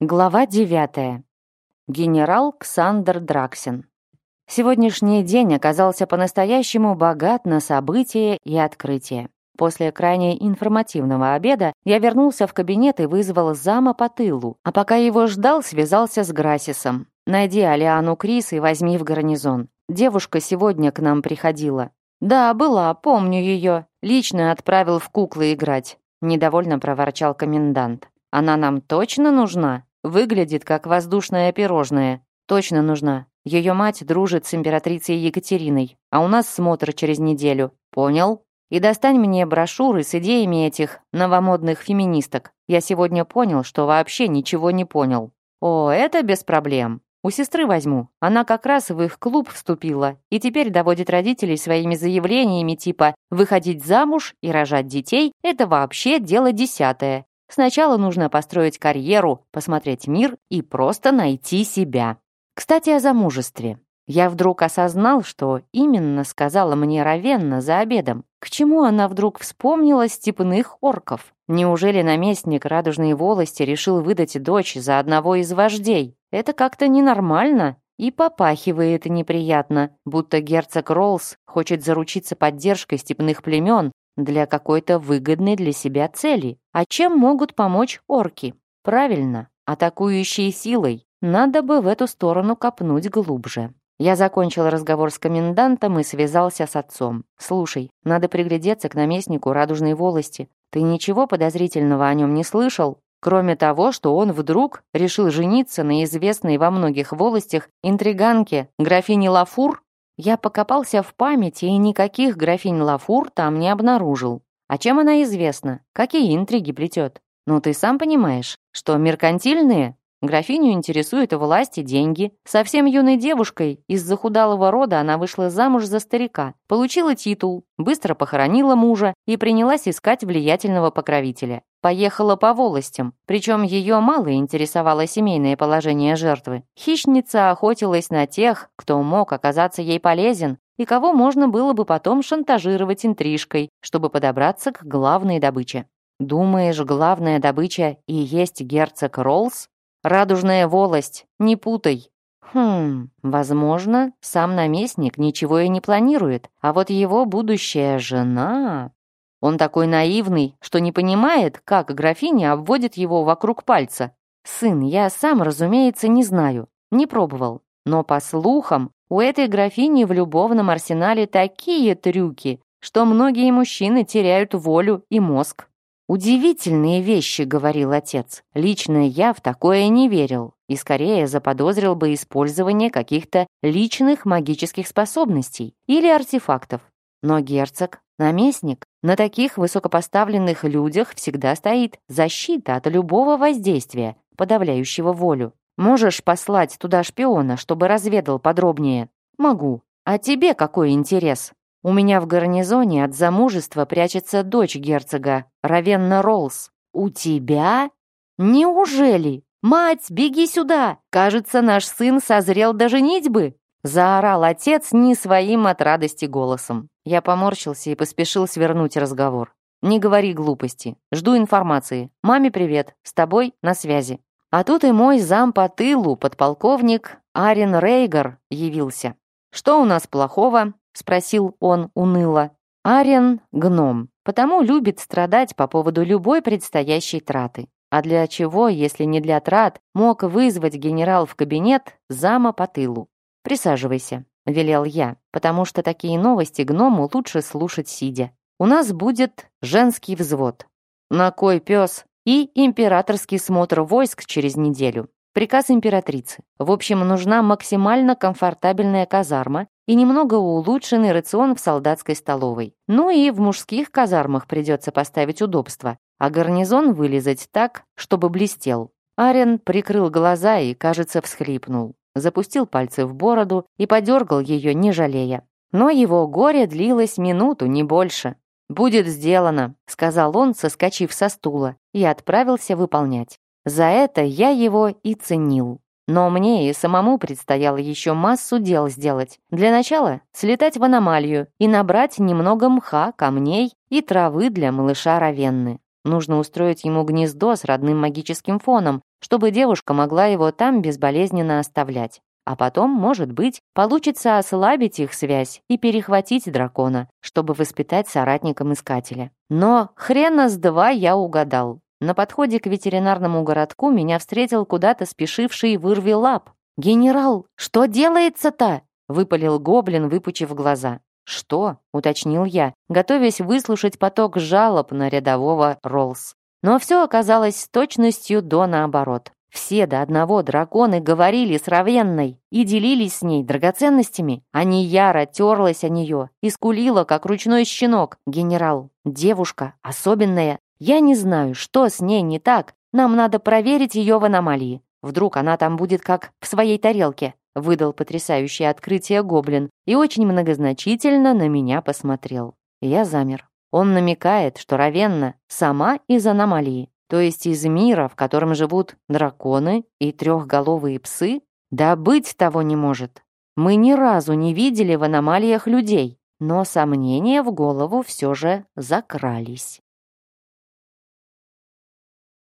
Глава 9. Генерал Ксандр Драксин. Сегодняшний день оказался по-настоящему богат на события и открытия. После крайне информативного обеда я вернулся в кабинет и вызвал зама по тылу, а пока его ждал, связался с Грасисом. «Найди Алиану Крис и возьми в гарнизон. Девушка сегодня к нам приходила». «Да, была, помню ее. Лично отправил в куклы играть», — недовольно проворчал комендант. «Она нам точно нужна?» Выглядит как воздушное пирожное. Точно нужна. Ее мать дружит с императрицей Екатериной, а у нас смотр через неделю. Понял? И достань мне брошюры с идеями этих новомодных феминисток. Я сегодня понял, что вообще ничего не понял. О, это без проблем. У сестры возьму. Она как раз в их клуб вступила и теперь доводит родителей своими заявлениями типа «выходить замуж и рожать детей – это вообще дело десятое. Сначала нужно построить карьеру, посмотреть мир и просто найти себя. Кстати, о замужестве. Я вдруг осознал, что именно сказала мне Равенна за обедом. К чему она вдруг вспомнила степных орков? Неужели наместник Радужной Волости решил выдать дочь за одного из вождей? Это как-то ненормально и попахивает неприятно, будто герцог Роллс хочет заручиться поддержкой степных племен для какой-то выгодной для себя цели. А чем могут помочь орки? Правильно, атакующей силой. Надо бы в эту сторону копнуть глубже. Я закончил разговор с комендантом и связался с отцом. «Слушай, надо приглядеться к наместнику Радужной Волости. Ты ничего подозрительного о нем не слышал? Кроме того, что он вдруг решил жениться на известной во многих волостях интриганке графине Лафур? Я покопался в памяти и никаких графинь Лафур там не обнаружил. А чем она известна? Какие интриги плетет? Ну, ты сам понимаешь, что меркантильные? Графиню интересует власть и деньги. Совсем юной девушкой из захудалого рода она вышла замуж за старика, получила титул, быстро похоронила мужа и принялась искать влиятельного покровителя. Поехала по волостям, причем ее мало интересовало семейное положение жертвы. Хищница охотилась на тех, кто мог оказаться ей полезен, и кого можно было бы потом шантажировать интрижкой, чтобы подобраться к главной добыче. Думаешь, главная добыча и есть герцог Роллс? Радужная волость, не путай. Хм, возможно, сам наместник ничего и не планирует, а вот его будущая жена... Он такой наивный, что не понимает, как графиня обводит его вокруг пальца. Сын, я сам, разумеется, не знаю, не пробовал. Но, по слухам, у этой графини в любовном арсенале такие трюки, что многие мужчины теряют волю и мозг. «Удивительные вещи», — говорил отец. «Лично я в такое не верил и скорее заподозрил бы использование каких-то личных магических способностей или артефактов. Но герцог, наместник, на таких высокопоставленных людях всегда стоит защита от любого воздействия, подавляющего волю. Можешь послать туда шпиона, чтобы разведал подробнее? Могу. А тебе какой интерес? У меня в гарнизоне от замужества прячется дочь герцога, Равенна Роллс. У тебя? Неужели? Мать, беги сюда! Кажется, наш сын созрел до женитьбы!» Заорал отец не своим от радости голосом. Я поморщился и поспешил свернуть разговор. «Не говори глупости. Жду информации. Маме привет. С тобой на связи». А тут и мой зам по тылу, подполковник Арен Рейгар, явился. «Что у нас плохого?» спросил он уныло. Арен — гном, потому любит страдать по поводу любой предстоящей траты. А для чего, если не для трат, мог вызвать генерал в кабинет зама по тылу? «Присаживайся», — велел я, потому что такие новости гному лучше слушать сидя. «У нас будет женский взвод. На кой пес?» И императорский смотр войск через неделю. Приказ императрицы. В общем, нужна максимально комфортабельная казарма и немного улучшенный рацион в солдатской столовой. Ну и в мужских казармах придется поставить удобства, а гарнизон вылезать так, чтобы блестел. Арен прикрыл глаза и, кажется, всхлипнул. Запустил пальцы в бороду и подергал ее, не жалея. Но его горе длилось минуту, не больше. «Будет сделано», — сказал он, соскочив со стула, и отправился выполнять. За это я его и ценил. Но мне и самому предстояло еще массу дел сделать. Для начала слетать в аномалию и набрать немного мха, камней и травы для малыша Равенны. Нужно устроить ему гнездо с родным магическим фоном, чтобы девушка могла его там безболезненно оставлять. А потом, может быть, получится ослабить их связь и перехватить дракона, чтобы воспитать соратником искателя. Но хрена с два я угадал. На подходе к ветеринарному городку меня встретил куда-то спешивший вырви лап. «Генерал, что делается-то?» — выпалил гоблин, выпучив глаза. «Что?» — уточнил я, готовясь выслушать поток жалоб на рядового Роллс. Но все оказалось с точностью до наоборот. Все до одного драконы говорили с Равенной и делились с ней драгоценностями, не яро терлась о нее и скулила, как ручной щенок. «Генерал, девушка, особенная. Я не знаю, что с ней не так. Нам надо проверить ее в аномалии. Вдруг она там будет как в своей тарелке выдал потрясающее открытие гоблин и очень многозначительно на меня посмотрел. Я замер. Он намекает, что Равенна сама из аномалии, то есть из мира, в котором живут драконы и трехголовые псы? Да быть того не может. Мы ни разу не видели в аномалиях людей, но сомнения в голову все же закрались.